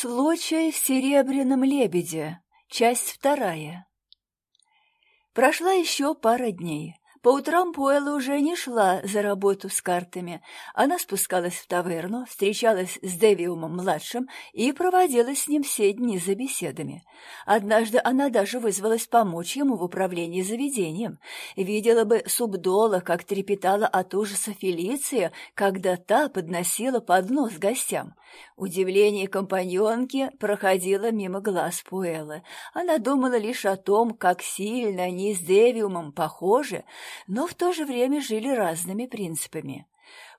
Случай в «Серебряном лебеде». Часть вторая. Прошла еще пара дней. По утрам Пуэлла уже не шла за работу с картами. Она спускалась в таверну, встречалась с Девиумом-младшим и проводила с ним все дни за беседами. Однажды она даже вызвалась помочь ему в управлении заведением. Видела бы Субдола, как трепетала от ужаса Фелиция, когда та подносила поднос гостям. Удивление компаньонки проходило мимо глаз Пуэллы. Она думала лишь о том, как сильно они с Девиумом похожи, но в то же время жили разными принципами.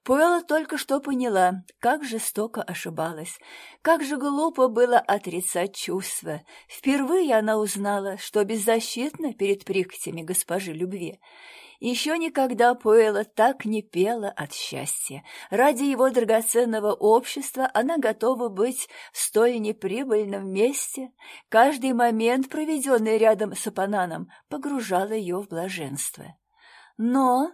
Пуэлла только что поняла, как жестоко ошибалась, как же глупо было отрицать чувства. Впервые она узнала, что беззащитна перед прихотями госпожи любви. Еще никогда Пуэлла так не пела от счастья. Ради его драгоценного общества она готова быть в столь неприбыльном месте. Каждый момент, проведенный рядом с Апананом, погружал ее в блаженство. Но,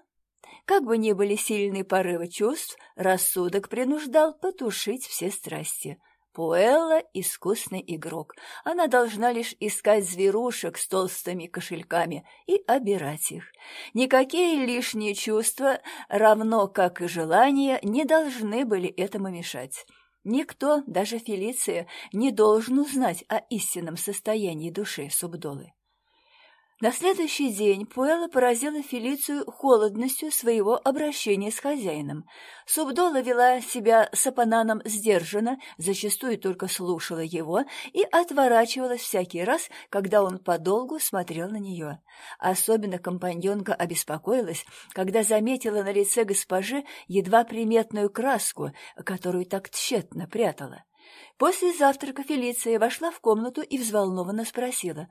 как бы ни были сильные порывы чувств, рассудок принуждал потушить все страсти — Пуэлла — искусный игрок. Она должна лишь искать зверушек с толстыми кошельками и обирать их. Никакие лишние чувства, равно как и желания, не должны были этому мешать. Никто, даже Фелиция, не должен узнать о истинном состоянии души Субдолы. На следующий день Пуэлла поразила Фелицию холодностью своего обращения с хозяином. Субдола вела себя с Апананом сдержанно, зачастую только слушала его и отворачивалась всякий раз, когда он подолгу смотрел на нее. Особенно компаньонка обеспокоилась, когда заметила на лице госпожи едва приметную краску, которую так тщетно прятала. После завтрака Фелиция вошла в комнату и взволнованно спросила,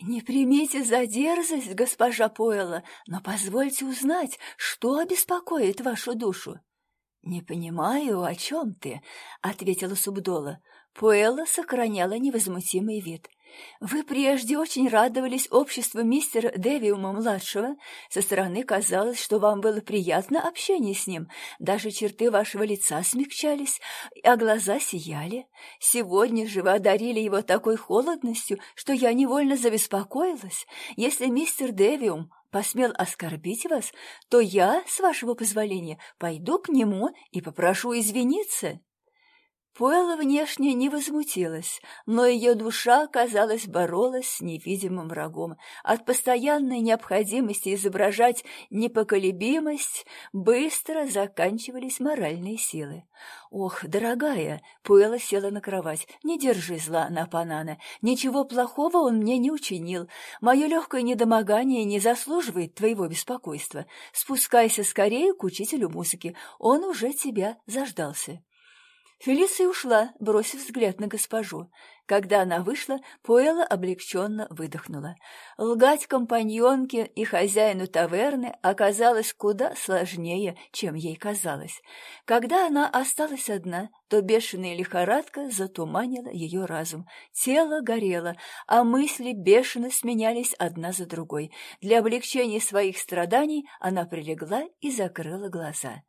«Не примите за дерзость, госпожа Пуэлла, но позвольте узнать, что беспокоит вашу душу». «Не понимаю, о чем ты», — ответила Субдола. Пуэлла сохраняла невозмутимый вид. Вы прежде очень радовались обществу мистера Девиума-младшего. Со стороны казалось, что вам было приятно общение с ним. Даже черты вашего лица смягчались, а глаза сияли. Сегодня же вы одарили его такой холодностью, что я невольно забеспокоилась. Если мистер Девиум посмел оскорбить вас, то я, с вашего позволения, пойду к нему и попрошу извиниться». Пуэлла внешне не возмутилась, но ее душа, казалось, боролась с невидимым врагом. От постоянной необходимости изображать непоколебимость быстро заканчивались моральные силы. «Ох, дорогая!» — Пуэлла села на кровать. «Не держи зла на Панана. Ничего плохого он мне не учинил. Мое легкое недомогание не заслуживает твоего беспокойства. Спускайся скорее к учителю музыки. Он уже тебя заждался». Фелиция ушла, бросив взгляд на госпожу. Когда она вышла, Пуэлла облегченно выдохнула. Лгать компаньонке и хозяину таверны оказалось куда сложнее, чем ей казалось. Когда она осталась одна, то бешеная лихорадка затуманила ее разум. Тело горело, а мысли бешено сменялись одна за другой. Для облегчения своих страданий она прилегла и закрыла глаза.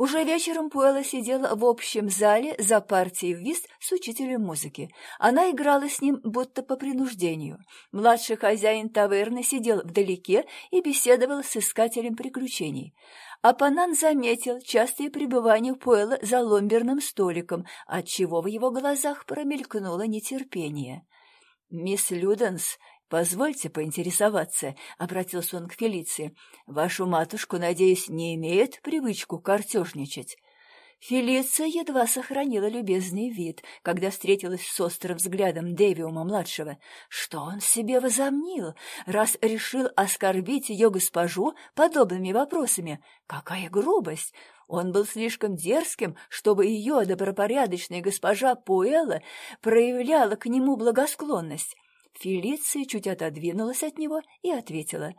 Уже вечером Пуэлла сидела в общем зале за партией в вист с учителем музыки. Она играла с ним будто по принуждению. Младший хозяин таверны сидел вдалеке и беседовал с искателем приключений. Апанан заметил частые пребывания Пуэлла за ломберным столиком, отчего в его глазах промелькнуло нетерпение. «Мисс Люденс «Позвольте поинтересоваться», — обратился он к Фелиции. «Вашу матушку, надеюсь, не имеет привычку картежничать?» Фелиция едва сохранила любезный вид, когда встретилась с острым взглядом Девиума-младшего. Что он себе возомнил, раз решил оскорбить ее госпожу подобными вопросами? Какая грубость! Он был слишком дерзким, чтобы ее добропорядочная госпожа Пуэлла проявляла к нему благосклонность. Фелиция чуть отодвинулась от него и ответила.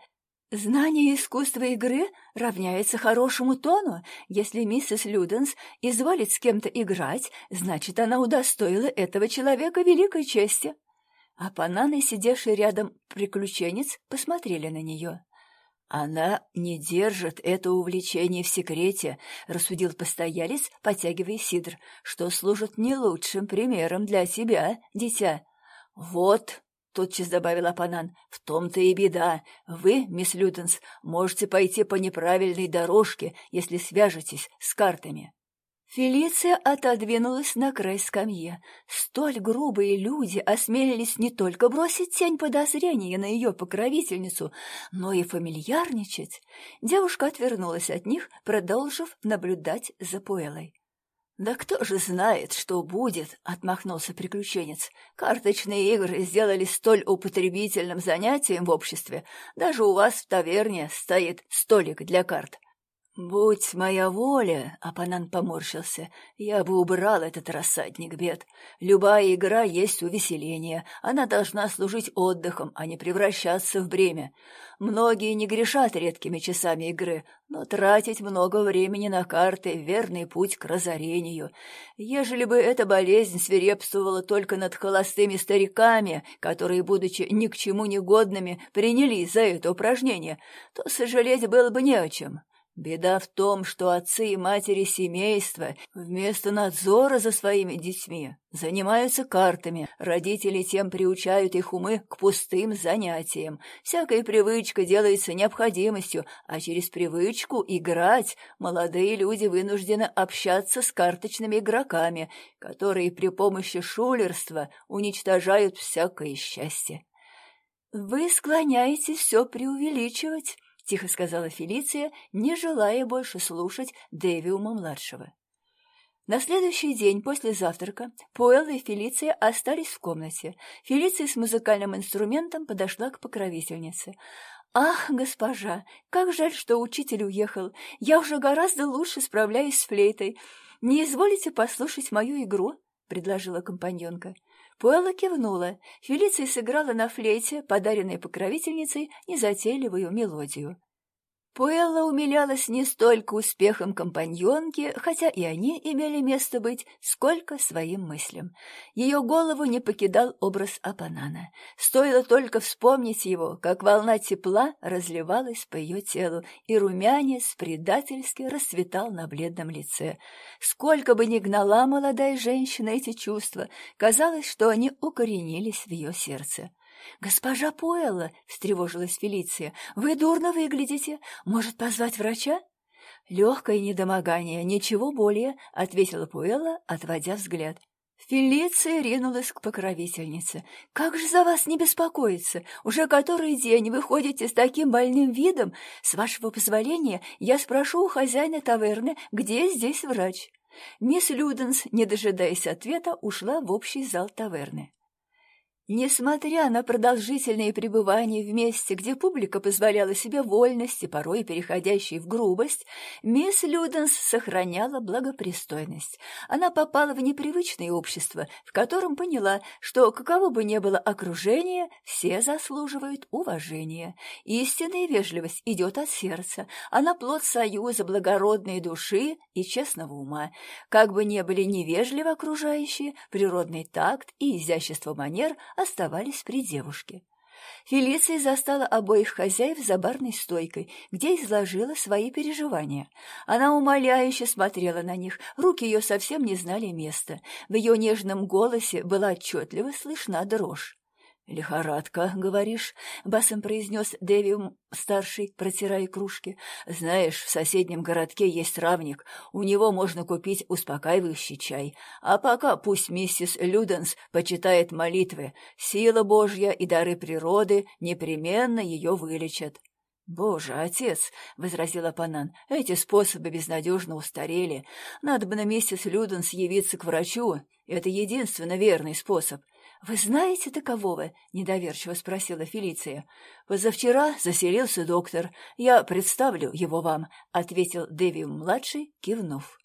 «Знание искусства игры равняется хорошему тону. Если миссис Люденс изволит с кем-то играть, значит, она удостоила этого человека великой чести». А Пананы, сидевший рядом приключенец, посмотрели на нее. Она не держит это увлечение в секрете, рассудил постоялец, потягивая сидр, что служит не лучшим примером для себя, дитя. Вот, тотчас добавил Апанан, в том-то и беда. Вы, мисс Лютенс, можете пойти по неправильной дорожке, если свяжетесь с картами. Фелиция отодвинулась на край скамьи. Столь грубые люди осмелились не только бросить тень подозрения на ее покровительницу, но и фамильярничать. Девушка отвернулась от них, продолжив наблюдать за Пуэлой. «Да кто же знает, что будет?» — отмахнулся приключенец. «Карточные игры сделали столь употребительным занятием в обществе. Даже у вас в таверне стоит столик для карт. «Будь моя воля», — Апанан поморщился, — «я бы убрал этот рассадник бед. Любая игра есть увеселение, она должна служить отдыхом, а не превращаться в бремя. Многие не грешат редкими часами игры, но тратить много времени на карты — верный путь к разорению. Ежели бы эта болезнь свирепствовала только над холостыми стариками, которые, будучи ни к чему негодными, принялись за это упражнение, то сожалеть было бы не о чем». Беда в том, что отцы и матери семейства вместо надзора за своими детьми занимаются картами. Родители тем приучают их умы к пустым занятиям. Всякая привычка делается необходимостью, а через привычку играть молодые люди вынуждены общаться с карточными игроками, которые при помощи шулерства уничтожают всякое счастье. «Вы склоняетесь все преувеличивать», — тихо сказала Фелиция, не желая больше слушать Дэвиума-младшего. На следующий день после завтрака Пуэлла и Фелиция остались в комнате. Фелиция с музыкальным инструментом подошла к покровительнице. «Ах, госпожа, как жаль, что учитель уехал. Я уже гораздо лучше справляюсь с флейтой. Не изволите послушать мою игру?» — предложила компаньонка. Пуэлла кивнула. Фелиция сыграла на флейте, подаренной покровительницей, незатейливую мелодию. Пуэлла умилялась не столько успехом компаньонки, хотя и они имели место быть, сколько своим мыслям. Ее голову не покидал образ Апанана. Стоило только вспомнить его, как волна тепла разливалась по ее телу, и румянец предательски расцветал на бледном лице. Сколько бы ни гнала молодая женщина эти чувства, казалось, что они укоренились в ее сердце. «Госпожа Пуэлла!» — встревожилась Фелиция. «Вы дурно выглядите. Может, позвать врача?» «Легкое недомогание, ничего более», — ответила Пуэлла, отводя взгляд. Фелиция ринулась к покровительнице. «Как же за вас не беспокоиться? Уже который день вы ходите с таким больным видом. С вашего позволения я спрошу у хозяина таверны, где здесь врач». Мисс Люденс, не дожидаясь ответа, ушла в общий зал таверны. Несмотря на продолжительные пребывания в месте, где публика позволяла себе вольности, порой переходящие в грубость, мисс Люденс сохраняла благопристойность. Она попала в непривычное общество, в котором поняла, что каково бы ни было окружение, все заслуживают уважения. Истинная вежливость идет от сердца, она плод союза благородной души и честного ума. Как бы ни были невежливы окружающие, природный такт и изящество манер – оставались при девушке. Фелиция застала обоих хозяев за барной стойкой, где изложила свои переживания. Она умоляюще смотрела на них, руки ее совсем не знали места. В ее нежном голосе была отчетливо слышна дрожь. «Лихорадка, говоришь?» — басом произнес Дэвиум-старший, протирая кружки. «Знаешь, в соседнем городке есть травник, у него можно купить успокаивающий чай. А пока пусть миссис Люденс почитает молитвы, сила Божья и дары природы непременно ее вылечат». «Боже, отец!» — возразил Апанан. «Эти способы безнадежно устарели. Надо бы на миссис Люденс явиться к врачу. Это единственно верный способ. «Вы знаете такового?» — недоверчиво спросила Фелиция. «Позавчера заселился доктор. Я представлю его вам», — ответил Дэви-младший, кивнув.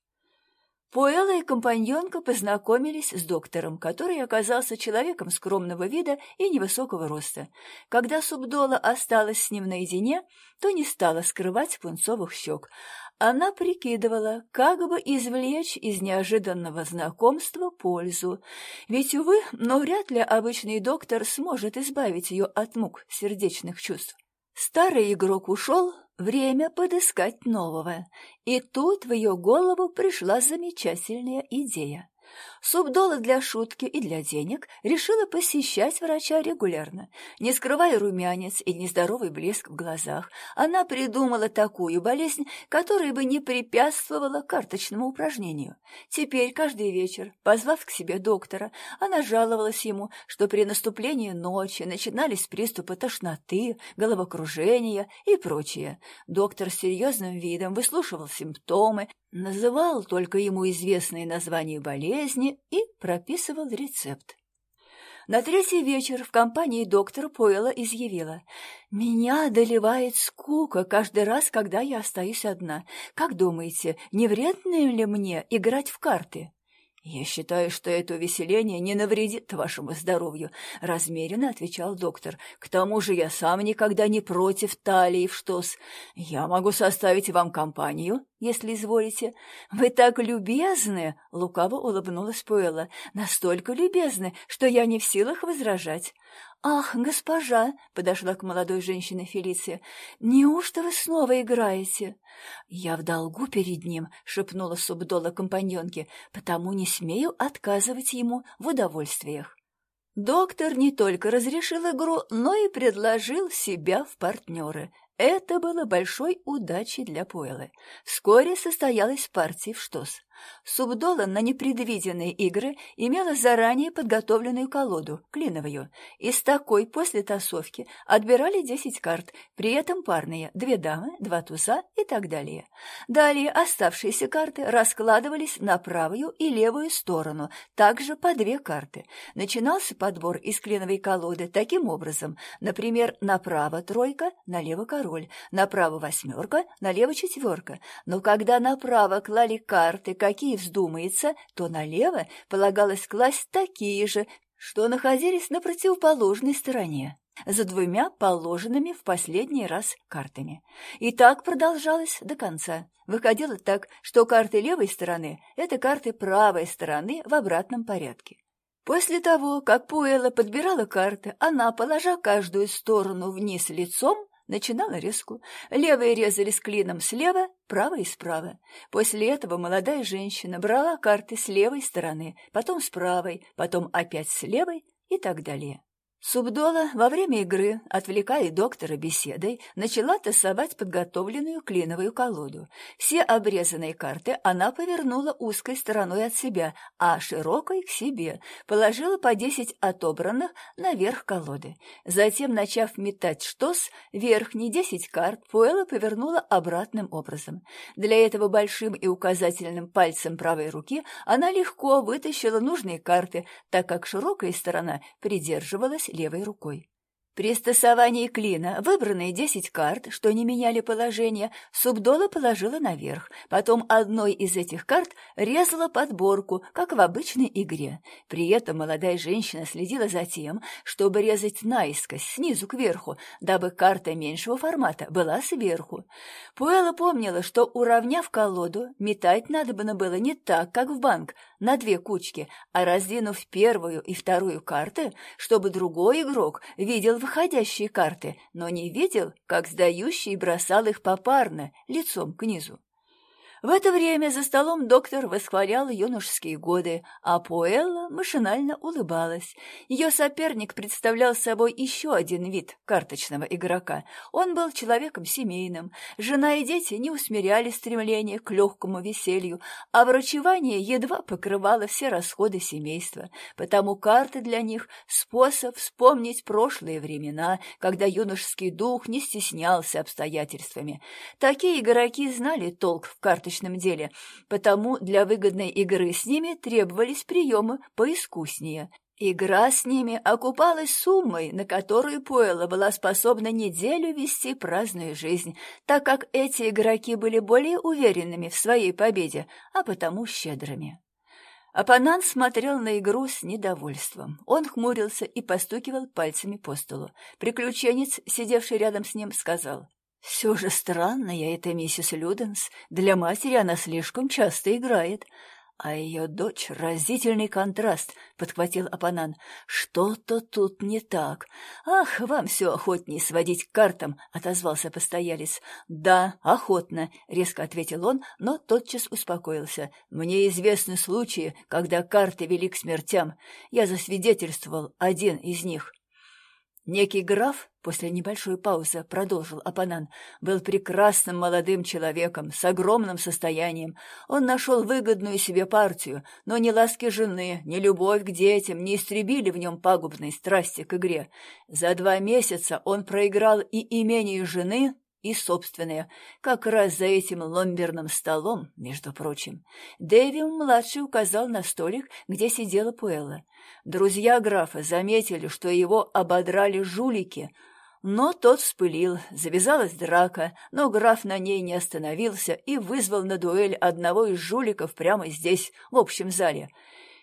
Пуэлла и компаньонка познакомились с доктором, который оказался человеком скромного вида и невысокого роста. Когда Субдола осталась с ним наедине, то не стала скрывать пунцовых щек, она прикидывала, как бы извлечь из неожиданного знакомства пользу. Ведь, увы, но вряд ли обычный доктор сможет избавить ее от мук сердечных чувств. Старый игрок ушел, время подыскать нового. И тут в ее голову пришла замечательная идея. Субдола для шутки и для денег решила посещать врача регулярно. Не скрывая румянец и нездоровый блеск в глазах, она придумала такую болезнь, которая бы не препятствовала карточному упражнению. Теперь каждый вечер, позвав к себе доктора, она жаловалась ему, что при наступлении ночи начинались приступы тошноты, головокружения и прочее. Доктор серьезным видом выслушивал симптомы, называл только ему известные названия болезни и прописывал рецепт. На третий вечер в компании доктора Пойла изъявила. «Меня одолевает скука каждый раз, когда я остаюсь одна. Как думаете, не вредно ли мне играть в карты?» «Я считаю, что это увеселение не навредит вашему здоровью», — размеренно отвечал доктор. «К тому же я сам никогда не против талии в штос. Я могу составить вам компанию, если изволите». «Вы так любезны!» — лукаво улыбнулась Пуэлла. «Настолько любезны, что я не в силах возражать». «Ах, госпожа!» — подошла к молодой женщине Фелиция. «Неужто вы снова играете?» «Я в долгу перед ним», — шепнула Субдола компаньонке, «потому не смею отказывать ему в удовольствиях». Доктор не только разрешил игру, но и предложил себя в партнеры. Это было большой удачей для Пуэллы. Вскоре состоялась партия в штос. Субдола на непредвиденные игры имела заранее подготовленную колоду, клиновую. Из такой после тасовки отбирали десять карт, при этом парные, две дамы, два туза и так далее. Далее оставшиеся карты раскладывались на правую и левую сторону, также по две карты. Начинался подбор из клиновой колоды таким образом, например, направо тройка, налево король, направо восьмерка, налево четверка. Но когда направо клали карты, какие вздумается, то налево полагалось класть такие же, что находились на противоположной стороне, за двумя положенными в последний раз картами. И так продолжалось до конца. Выходило так, что карты левой стороны — это карты правой стороны в обратном порядке. После того, как Пуэлла подбирала карты, она, положа каждую сторону вниз лицом, начинала резку. Левые резались клином слева, правые справа. После этого молодая женщина брала карты с левой стороны, потом с правой, потом опять с левой и так далее. Субдола во время игры, отвлекая доктора беседой, начала тасовать подготовленную клиновую колоду. Все обрезанные карты она повернула узкой стороной от себя, а широкой к себе, положила по десять отобранных наверх колоды. Затем, начав метать штос, верхние десять карт Пуэлла повернула обратным образом. Для этого большим и указательным пальцем правой руки она легко вытащила нужные карты, так как широкая сторона придерживалась левой рукой. При стасовании клина выбранные десять карт, что не меняли положение, Субдола положила наверх, потом одной из этих карт резала подборку, как в обычной игре. При этом молодая женщина следила за тем, чтобы резать наискось, снизу кверху, дабы карта меньшего формата была сверху. Пуэлла помнила, что, уравняв колоду, метать надо было не так, как в банк, на две кучки, а раздвинув первую и вторую карты, чтобы другой игрок видел выходящие карты, но не видел, как сдающий бросал их попарно, лицом к низу. В это время за столом доктор восхвалял юношеские годы, а Пуэлла машинально улыбалась. Ее соперник представлял собой еще один вид карточного игрока. Он был человеком семейным. Жена и дети не усмиряли стремление к легкому веселью, а врачевание едва покрывало все расходы семейства. Потому карты для них — способ вспомнить прошлые времена, когда юношеский дух не стеснялся обстоятельствами. Такие игроки знали толк в карточном карточном деле, потому для выгодной игры с ними требовались приемы поискуснее. Игра с ними окупалась суммой, на которую Пуэлла была способна неделю вести праздную жизнь, так как эти игроки были более уверенными в своей победе, а потому щедрыми. Апанан смотрел на игру с недовольством. Он хмурился и постукивал пальцами по столу. Приключенец, сидевший рядом с ним, сказал, все же странная эта миссис Люденс. Для матери она слишком часто играет. А ее дочь — разительный контраст, — подхватил Апанан. Что-то тут не так. Ах, вам все охотнее сводить к картам, — отозвался постоялец. Да, охотно, — резко ответил он, но тотчас успокоился. Мне известны случаи, когда карты вели к смертям. Я засвидетельствовал один из них. Некий граф, после небольшой паузы продолжил Апанан, был прекрасным молодым человеком, с огромным состоянием. Он нашел выгодную себе партию, но ни ласки жены, ни любовь к детям не истребили в нем пагубной страсти к игре. За два месяца он проиграл и имение жены, и собственное, как раз за этим ломберным столом, между прочим. Дэви-младший указал на столик, где сидела Пуэлла. Друзья графа заметили, что его ободрали жулики, но тот вспылил, завязалась драка, но граф на ней не остановился и вызвал на дуэль одного из жуликов прямо здесь, в общем зале.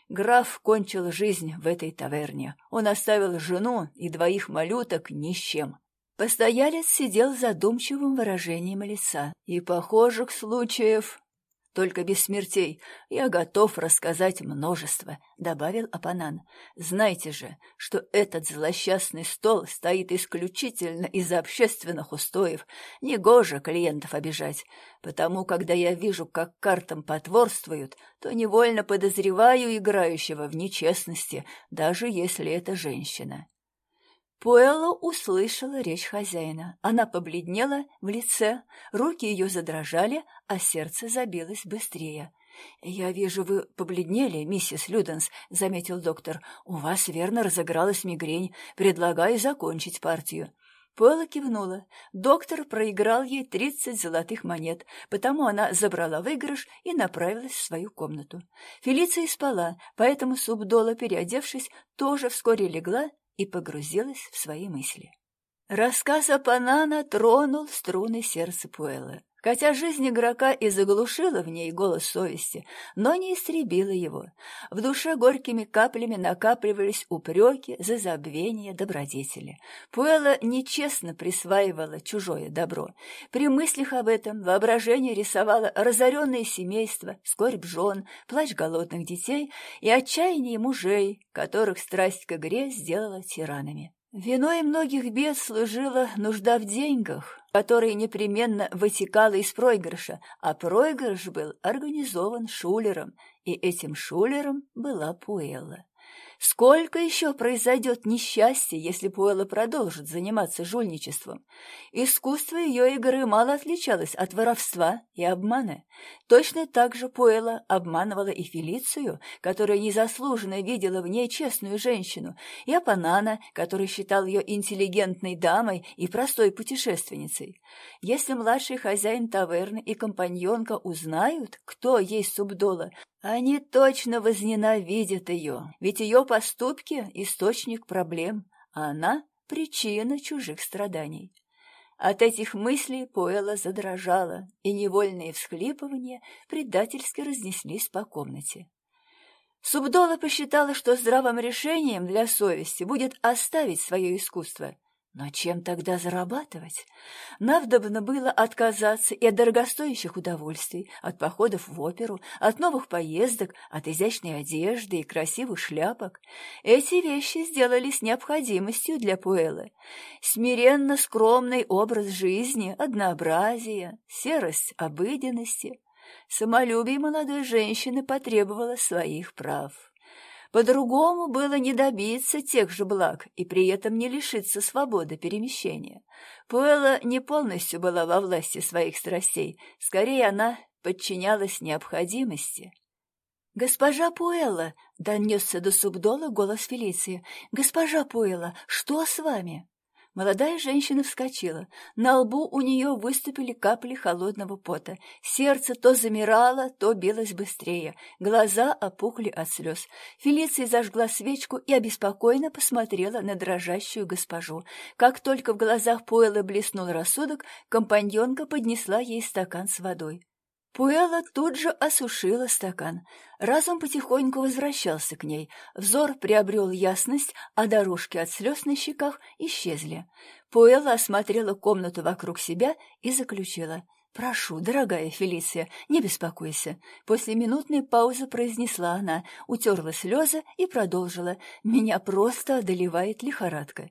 Граф кончил жизнь в этой таверне. Он оставил жену и двоих малюток ни с чем. Постоялец сидел задумчивым выражением лица. И похожих случаев, только без смертей, я готов рассказать множество, — добавил Апанан. Знайте же, что этот злосчастный стол стоит исключительно из-за общественных устоев. Негоже клиентов обижать, потому когда я вижу, как картам потворствуют, то невольно подозреваю играющего в нечестности, даже если это женщина. Пуэлло услышала речь хозяина. Она побледнела в лице, руки ее задрожали, а сердце забилось быстрее. «Я вижу, вы побледнели, миссис Люденс», — заметил доктор. «У вас, верно, разыгралась мигрень. Предлагаю закончить партию». Пуэлла кивнула. Доктор проиграл ей тридцать золотых монет, потому она забрала выигрыш и направилась в свою комнату. Фелиция спала, поэтому Субдола, переодевшись, тоже вскоре легла и погрузилась в свои мысли. Рассказ о Панана тронул струны сердца Пуэлла. Хотя жизнь игрока и заглушила в ней голос совести, но не истребила его. В душе горькими каплями накапливались упреки за забвение добродетели. Пуэлла нечестно присваивала чужое добро. При мыслях об этом воображение рисовало разоренное семейство, скорбь жен, плач голодных детей и отчаяние мужей, которых страсть к игре сделала тиранами. Виной многих бед служила нужда в деньгах, которая непременно вытекала из проигрыша, а проигрыш был организован шулером, и этим шулером была Пуэлла. Сколько еще произойдет несчастья, если Пуэлла продолжит заниматься жульничеством? Искусство ее игры мало отличалось от воровства и обмана. Точно так же Пуэлла обманывала и Фелицию, которая незаслуженно видела в ней честную женщину, и Апанана, который считал ее интеллигентной дамой и простой путешественницей. Если младший хозяин таверны и компаньонка узнают, кто есть Субдола, они точно возненавидят ее, ведь ее поступки — источник проблем, а она — причина чужих страданий. От этих мыслей Пуэлла задрожала, и невольные всхлипывания предательски разнеслись по комнате. Субдола посчитала, что здравым решением для совести будет оставить свое искусство но чем тогда зарабатывать? Надобно было отказаться и от дорогостоящих удовольствий, от походов в оперу, от новых поездок, от изящной одежды и красивых шляпок. Эти вещи сделались необходимостью для Пуэллы. Смиренно скромный образ жизни, однообразие, серость обыденности. Самолюбие молодой женщины потребовало своих прав. По-другому было не добиться тех же благ и при этом не лишиться свободы перемещения. Пуэлла не полностью была во власти своих страстей, скорее она подчинялась необходимости. «Госпожа Пуэлла!» — донесся до Субдола голос Фелиции. «Госпожа Пуэлла, что с вами?» Молодая женщина вскочила. На лбу у нее выступили капли холодного пота. Сердце то замирало, то билось быстрее. Глаза опухли от слез. Фелиция зажгла свечку и обеспокоенно посмотрела на дрожащую госпожу. Как только в глазах Пуэлла блеснул рассудок, компаньонка поднесла ей стакан с водой. Пуэлла тут же осушила стакан. Разум потихоньку возвращался к ней. Взор приобрел ясность, а дорожки от слез на щеках исчезли. Пуэлла осмотрела комнату вокруг себя и заключила. «Прошу, дорогая Фелиция, не беспокойся». После минутной паузы произнесла она, утерла слезы и продолжила. «Меня просто одолевает лихорадка».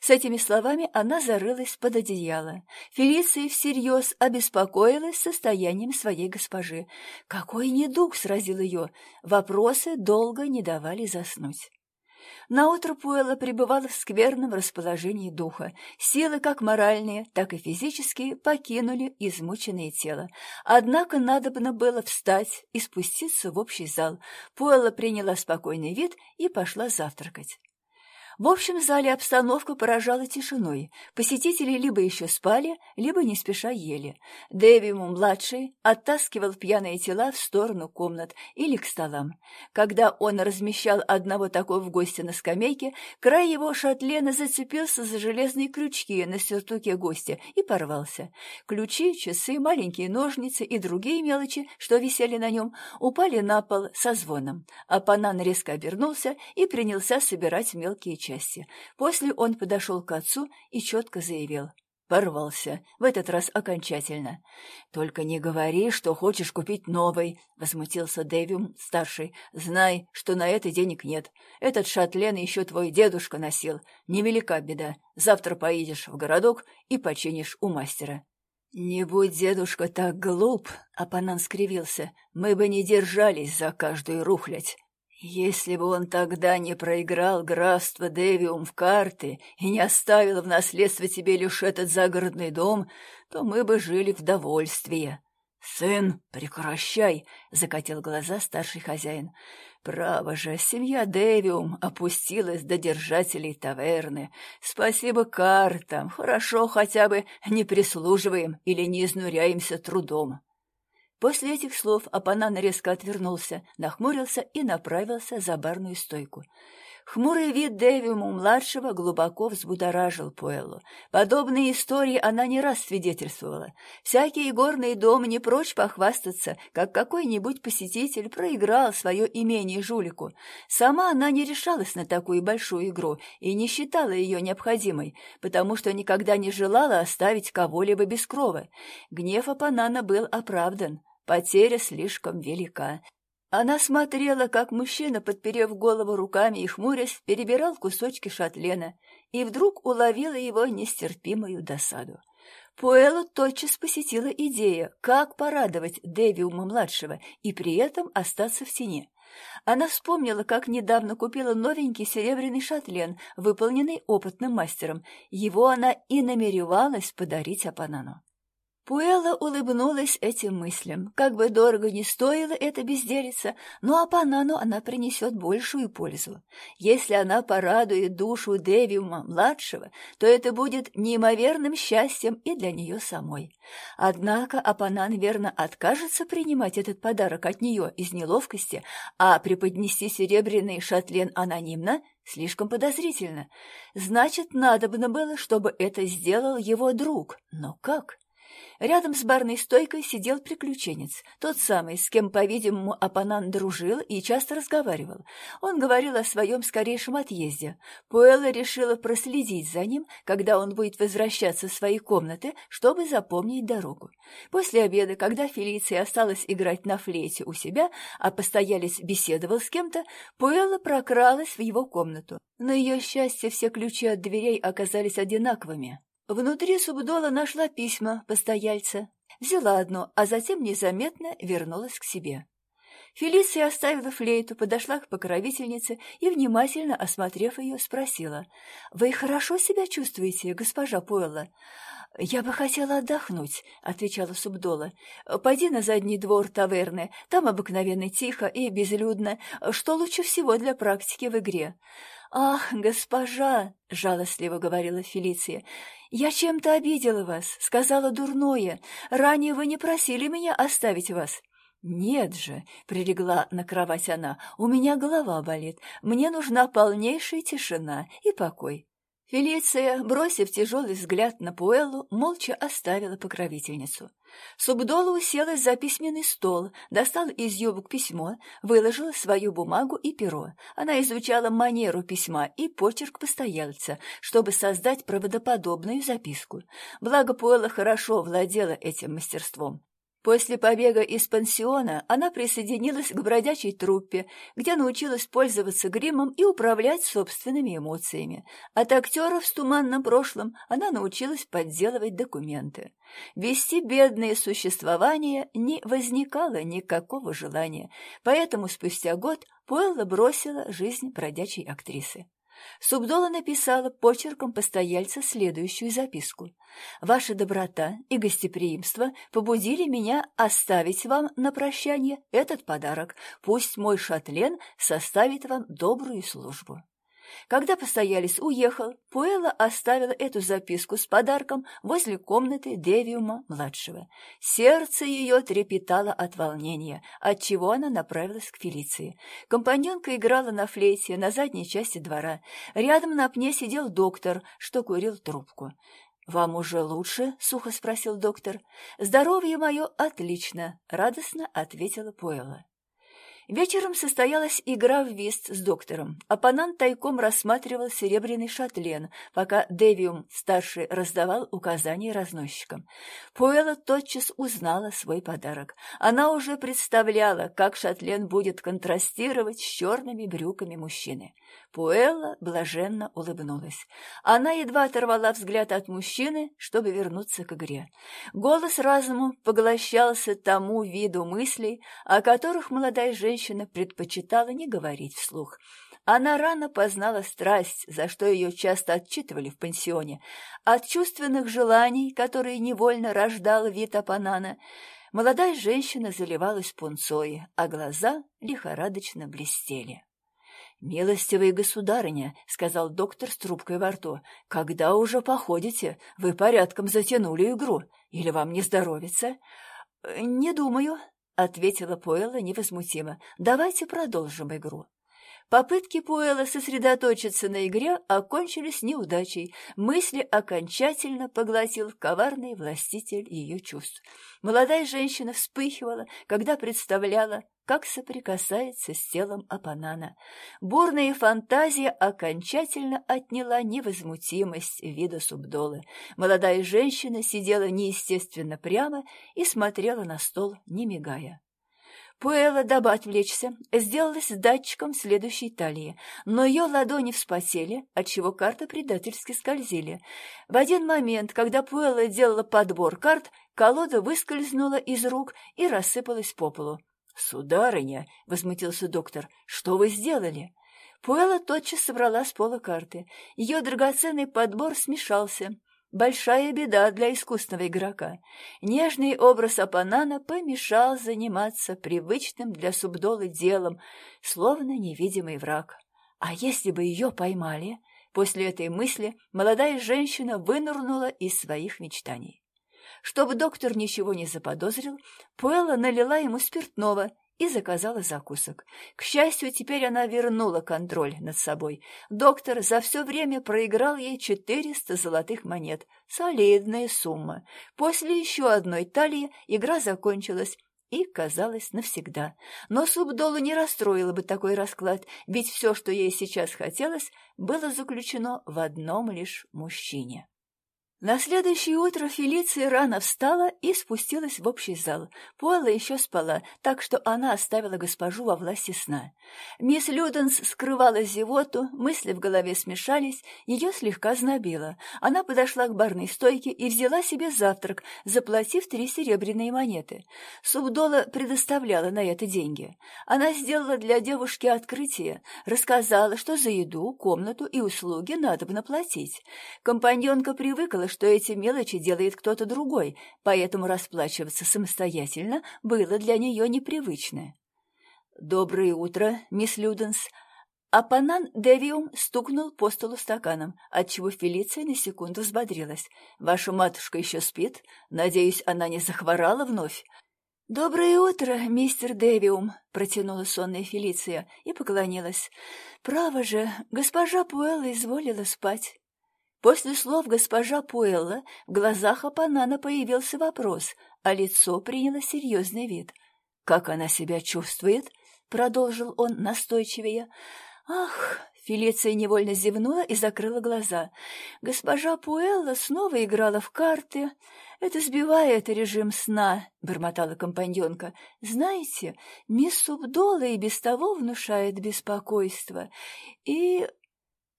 С этими словами она зарылась под одеяло. Фелиция всерьез обеспокоилась состоянием своей госпожи. Какой недуг сразил ее! Вопросы долго не давали заснуть. Наутро Пуэлла пребывала в скверном расположении духа. Силы, как моральные, так и физические, покинули измученное тело. Однако надобно было встать и спуститься в общий зал. Пуэлла приняла спокойный вид и пошла завтракать. В общем зале обстановка поражала тишиной. Посетители либо еще спали, либо не спеша ели. Дэвиму-младший оттаскивал пьяные тела в сторону комнат или к столам. Когда он размещал одного такого в гости на скамейке, край его шатлена зацепился за железные крючки на сюртуке гостя и порвался. Ключи, часы, маленькие ножницы и другие мелочи, что висели на нем, упали на пол со звоном. А Панан резко обернулся и принялся собирать мелкие счастья. После он подошел к отцу и четко заявил. Порвался, в этот раз окончательно. «Только не говори, что хочешь купить новый», — возмутился Дэвиум-старший. «Знай, что на это денег нет. Этот шатлен еще твой дедушка носил. Невелика беда. Завтра поедешь в городок и починишь у мастера». «Не будь дедушка так глуп», — Апанан скривился, — «мы бы не держались за каждую рухлядь. Если бы он тогда не проиграл графство Девиум в карты и не оставил в наследство тебе лишь этот загородный дом, то мы бы жили в довольстве. «Сын, прекращай!» — закатил глаза старший хозяин. «Право же, семья Девиум опустилась до держателей таверны. Спасибо картам, хорошо хотя бы не прислуживаем или не изнуряемся трудом». После этих слов Апанан резко отвернулся, нахмурился и направился за барную стойку. Хмурый вид Дэвиму-младшего глубоко взбудоражил Пуэллу. Подобные истории она не раз свидетельствовала. Всякий игорный дом не прочь похвастаться, как какой-нибудь посетитель проиграл свое имение жулику. Сама она не решалась на такую большую игру и не считала ее необходимой, потому что никогда не желала оставить кого-либо без крова. Гнев Апанана был оправдан. Потеря слишком велика. Она смотрела, как мужчина, подперев голову руками и хмурясь, перебирал кусочки шатлена, и вдруг уловила его нестерпимую досаду. Пуэллу тотчас посетила идея, как порадовать Девиума-младшего и при этом остаться в тени. Она вспомнила, как недавно купила новенький серебряный шатлен, выполненный опытным мастером. Его она и намеревалась подарить Апанану. Пуэлла улыбнулась этим мыслям. Как бы дорого ни стоило эта безделица, но Апанану она принесет большую пользу. Если она порадует душу Девиума-младшего, то это будет неимоверным счастьем и для нее самой. Однако Апанан верно откажется принимать этот подарок от нее из неловкости, а преподнести серебряный шатлен анонимно слишком подозрительно. Значит, надобно было, чтобы это сделал его друг. Но как? Рядом с барной стойкой сидел приключенец, тот самый, с кем, по-видимому, Апанан дружил и часто разговаривал. Он говорил о своем скорейшем отъезде. Пуэлла решила проследить за ним, когда он будет возвращаться в свои комнаты, чтобы запомнить дорогу. После обеда, когда Фелиция осталась играть на флейте у себя, а постоялец беседовал с кем-то, Пуэлла прокралась в его комнату. На ее счастье все ключи от дверей оказались одинаковыми. Внутри Субдола нашла письма постояльца, взяла одно, а затем незаметно вернулась к себе. Фелиция оставила флейту, подошла к покровительнице и, внимательно осмотрев ее, спросила, «Вы хорошо себя чувствуете, госпожа Пуэлла?» «Я бы хотела отдохнуть», — отвечала Субдола. «Пойди на задний двор таверны, там обыкновенно тихо и безлюдно, что лучше всего для практики в игре». «Ах, госпожа!» — жалостливо говорила Фелиция. «Я чем-то обидела вас, сказала дурное. Ранее вы не просили меня оставить вас». «Нет же», — прилегла на кровать она, — «у меня голова болит. Мне нужна полнейшая тишина и покой». Фелиция, бросив тяжелый взгляд на Пуэллу, молча оставила покровительницу. Субдола уселась за письменный стол, достала из юбок письмо, выложила свою бумагу и перо. Она изучала манеру письма и почерк постояльца, чтобы создать правдоподобную записку. Благо Пуэлла хорошо владела этим мастерством. После побега из пансиона она присоединилась к бродячей труппе, где научилась пользоваться гримом и управлять собственными эмоциями. От актеров с туманным прошлым она научилась подделывать документы. Вести бедное существование не возникало никакого желания, поэтому спустя год Пуэлла бросила жизнь бродячей актрисы. Субдола написала почерком постояльца следующую записку. «Ваша доброта и гостеприимство побудили меня оставить вам на прощание этот подарок. Пусть мой шатлен составит вам добрую службу». Когда постоялец уехал, Пуэлла оставила эту записку с подарком возле комнаты Девиума-младшего. Сердце ее трепетало от волнения, отчего она направилась к Фелиции. Компаньонка играла на флейте на задней части двора. Рядом на пне сидел доктор, что курил трубку. «Вам уже лучше?» — сухо спросил доктор. «Здоровье мое отлично», — радостно ответила Пуэлла. Вечером состоялась игра в вист с доктором. Апанан тайком рассматривал серебряный шатлен, пока Девиум-старший раздавал указания разносчикам. Пуэлла тотчас узнала свой подарок. Она уже представляла, как шатлен будет контрастировать с черными брюками мужчины. Пуэлла блаженно улыбнулась. Она едва оторвала взгляд от мужчины, чтобы вернуться к игре. Голос разуму поглощался тому виду мыслей, о которых молодая женщина предпочитала не говорить вслух. Она рано познала страсть, за что ее часто отчитывали в пансионе, от чувственных желаний, которые невольно рождал вид Апанана. Молодая женщина заливалась пунцой, а глаза лихорадочно блестели. «Милостивая государыня», — сказал доктор с трубкой во рту, — «когда уже походите? Вы порядком затянули игру. Или вам не здоровится?» «Не думаю», — ответила Пуэлла невозмутимо. «Давайте продолжим игру». Попытки Пуэлла сосредоточиться на игре окончились неудачей. Мысли окончательно поглотил коварный властитель ее чувств. Молодая женщина вспыхивала, когда представляла, как соприкасается с телом Апанана. Бурная фантазия окончательно отняла невозмутимость вида Субдолы. Молодая женщина сидела неестественно прямо и смотрела на стол, не мигая. Пуэлла, дабы отвлечься, сделалась датчиком следующей талии, но ее ладони вспотели, отчего карты предательски скользили. В один момент, когда Пуэлла делала подбор карт, колода выскользнула из рук и рассыпалась по полу. «Сударыня!» — возмутился доктор. «Что вы сделали?» Пуэлла тотчас собрала с пола карты. Ее драгоценный подбор смешался — Большая беда для искусного игрока. Нежный образ Апанана помешал заниматься привычным для Субдолы делом, словно невидимый враг. А если бы ее поймали? После этой мысли молодая женщина вынырнула из своих мечтаний. Чтобы доктор ничего не заподозрил, Пуэлла налила ему спиртного и заказала закусок. К счастью, теперь она вернула контроль над собой. Доктор за все время проиграл ей 400 золотых монет. Солидная сумма. После еще одной талии игра закончилась, и, казалось, навсегда. Но Субдолу не расстроило бы такой расклад, ведь все, что ей сейчас хотелось, было заключено в одном лишь мужчине. На следующее утро Фелиция рано встала и спустилась в общий зал. Пола еще спала, так что она оставила госпожу во власти сна. Мисс Люденс скрывала зевоту, мысли в голове смешались, ее слегка знобило. Она подошла к барной стойке и взяла себе завтрак, заплатив три серебряные монеты. Субдола предоставляла на это деньги. Она сделала для девушки открытие, рассказала, что за еду, комнату и услуги надо бы наплатить. Компаньонка привыкла, что эти мелочи делает кто-то другой, поэтому расплачиваться самостоятельно было для нее непривычно. «Доброе утро, мисс Люденс!» Апанан Девиум стукнул по столу стаканом, отчего Фелиция на секунду взбодрилась. «Ваша матушка еще спит? Надеюсь, она не захворала вновь?» «Доброе утро, мистер Девиум!» — протянула сонная Фелиция и поклонилась. «Право же, госпожа Пуэлла изволила спать». После слов госпожа Пуэлла в глазах Апанана появился вопрос, а лицо приняло серьезный вид. «Как она себя чувствует?» — продолжил он настойчивее. «Ах!» — Фелиция невольно зевнула и закрыла глаза. «Госпожа Пуэлла снова играла в карты. Это сбивает режим сна», — бормотала компаньонка. «Знаете, мисс Субдола и без того внушает беспокойство. И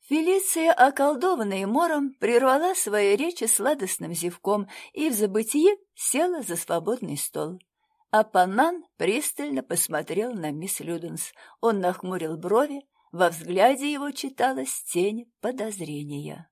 Фелиция, околдованная мором, прервала свои речи сладостным зевком и в забытии села за свободный стол. А Панан пристально посмотрел на мисс Люденс. Он нахмурил брови, во взгляде его читалась тень подозрения.